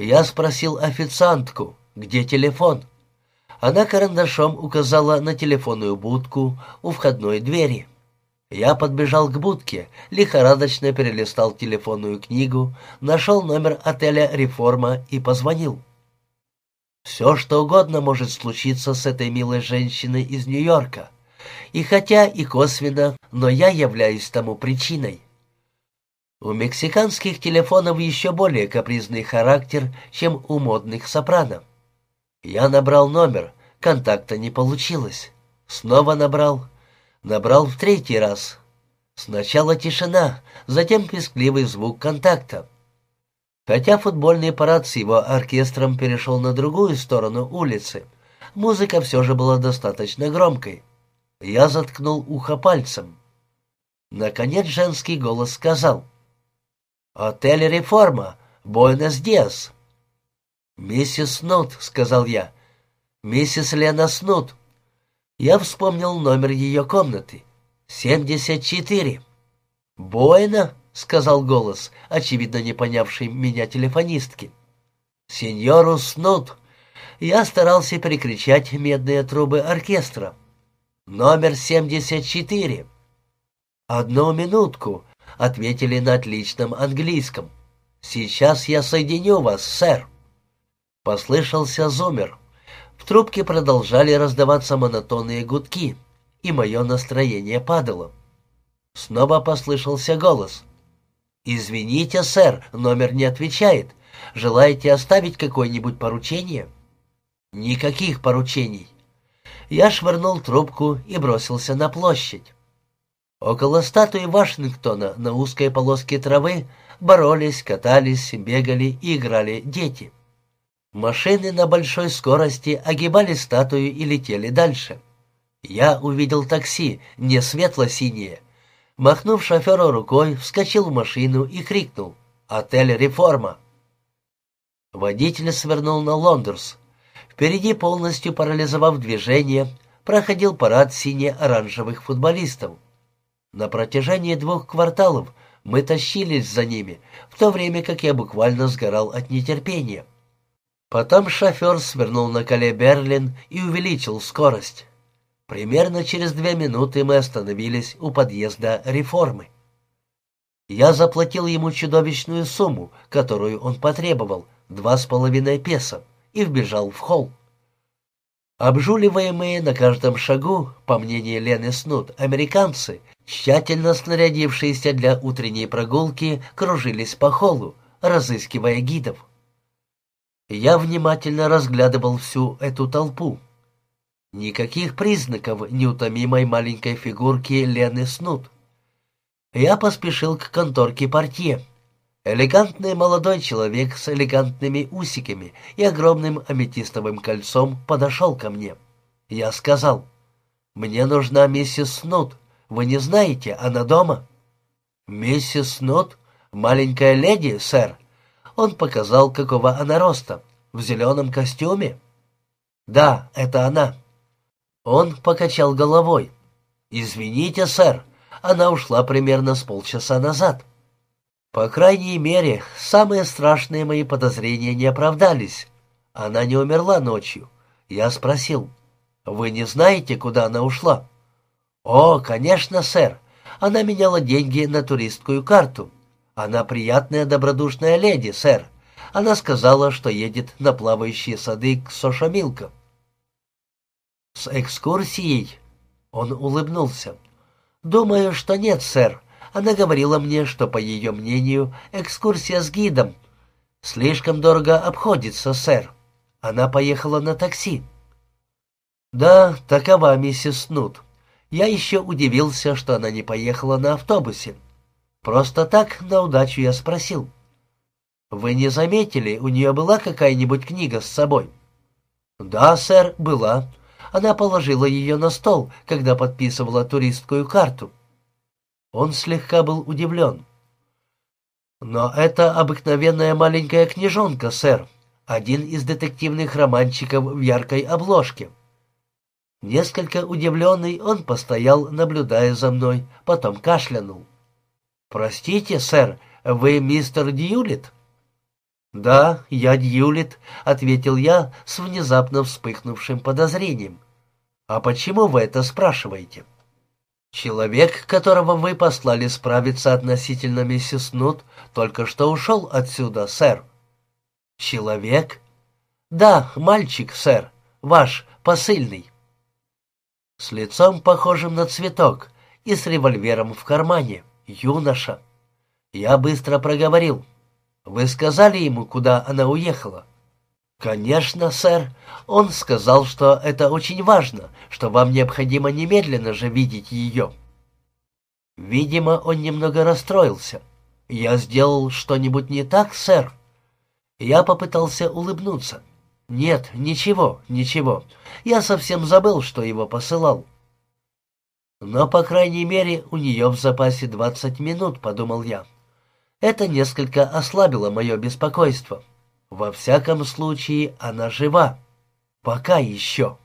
Я спросил официантку, где телефон. Она карандашом указала на телефонную будку у входной двери. Я подбежал к будке, лихорадочно перелистал телефонную книгу, нашел номер отеля «Реформа» и позвонил. Все, что угодно может случиться с этой милой женщиной из Нью-Йорка. И хотя и косвенно, но я являюсь тому причиной. У мексиканских телефонов еще более капризный характер, чем у модных сопрано. Я набрал номер, контакта не получилось. Снова набрал, Набрал в третий раз. Сначала тишина, затем пескливый звук контакта. Хотя футбольный парад с его оркестром перешел на другую сторону улицы, музыка все же была достаточно громкой. Я заткнул ухо пальцем. Наконец женский голос сказал. «Отель «Реформа», Буэнос-Диас». «Миссис Снут», — сказал я. «Миссис Лена Снут, я вспомнил номер ее комнаты. «Семьдесят четыре». «Буэна?» — сказал голос, очевидно не понявший меня телефонистки. «Сеньор уснут». Я старался перекричать медные трубы оркестра. «Номер семьдесят четыре». «Одну минутку», — ответили на отличном английском. «Сейчас я соединю вас, сэр». Послышался зумер. В трубке продолжали раздаваться монотонные гудки, и мое настроение падало. Снова послышался голос. «Извините, сэр, номер не отвечает. Желаете оставить какое-нибудь поручение?» «Никаких поручений». Я швырнул трубку и бросился на площадь. Около статуи Вашингтона на узкой полоске травы боролись, катались, бегали и играли дети. Машины на большой скорости огибали статую и летели дальше. Я увидел такси, не светло-синее. Махнув шоферу рукой, вскочил в машину и крикнул «Отель Реформа!». Водитель свернул на Лондерс. Впереди, полностью парализовав движение, проходил парад сине-оранжевых футболистов. На протяжении двух кварталов мы тащились за ними, в то время как я буквально сгорал от нетерпения. Потом шофер свернул на коле Берлин и увеличил скорость. Примерно через две минуты мы остановились у подъезда реформы. Я заплатил ему чудовищную сумму, которую он потребовал, два с половиной песо, и вбежал в холл. Обжуливаемые на каждом шагу, по мнению Лены Снут, американцы, тщательно снарядившиеся для утренней прогулки, кружились по холлу, разыскивая гидов. Я внимательно разглядывал всю эту толпу. Никаких признаков неутомимой маленькой фигурки Лены Снут. Я поспешил к конторке портье. Элегантный молодой человек с элегантными усиками и огромным аметистовым кольцом подошел ко мне. Я сказал, «Мне нужна миссис Снут. Вы не знаете, она дома?» «Миссис Снут? Маленькая леди, сэр?» Он показал, какого она роста. В зеленом костюме? Да, это она. Он покачал головой. Извините, сэр, она ушла примерно с полчаса назад. По крайней мере, самые страшные мои подозрения не оправдались. Она не умерла ночью. Я спросил, «Вы не знаете, куда она ушла?» «О, конечно, сэр. Она меняла деньги на туристскую карту. Она приятная добродушная леди, сэр. Она сказала, что едет на плавающие сады к Сошамилкам. «С экскурсией?» Он улыбнулся. «Думаю, что нет, сэр. Она говорила мне, что, по ее мнению, экскурсия с гидом слишком дорого обходится, сэр. Она поехала на такси». «Да, такова миссис Снут. Я еще удивился, что она не поехала на автобусе. Просто так, на удачу я спросил. «Вы не заметили, у нее была какая-нибудь книга с собой?» «Да, сэр, была. Она положила ее на стол, когда подписывала туристскую карту». Он слегка был удивлен. «Но это обыкновенная маленькая книжонка, сэр. Один из детективных романчиков в яркой обложке». Несколько удивленный, он постоял, наблюдая за мной, потом кашлянул. «Простите, сэр, вы мистер Дьюлит?» «Да, я Дьюлит», — ответил я с внезапно вспыхнувшим подозрением. «А почему вы это спрашиваете?» «Человек, которого вы послали справиться относительно миссис Нут, только что ушел отсюда, сэр». «Человек?» «Да, мальчик, сэр, ваш, посыльный». С лицом, похожим на цветок, и с револьвером в кармане. Юноша. Я быстро проговорил. «Вы сказали ему, куда она уехала?» «Конечно, сэр. Он сказал, что это очень важно, что вам необходимо немедленно же видеть ее». Видимо, он немного расстроился. «Я сделал что-нибудь не так, сэр?» Я попытался улыбнуться. «Нет, ничего, ничего. Я совсем забыл, что его посылал». «Но, по крайней мере, у нее в запасе двадцать минут», — подумал я. Это несколько ослабило мое беспокойство. Во всяком случае, она жива. Пока еще.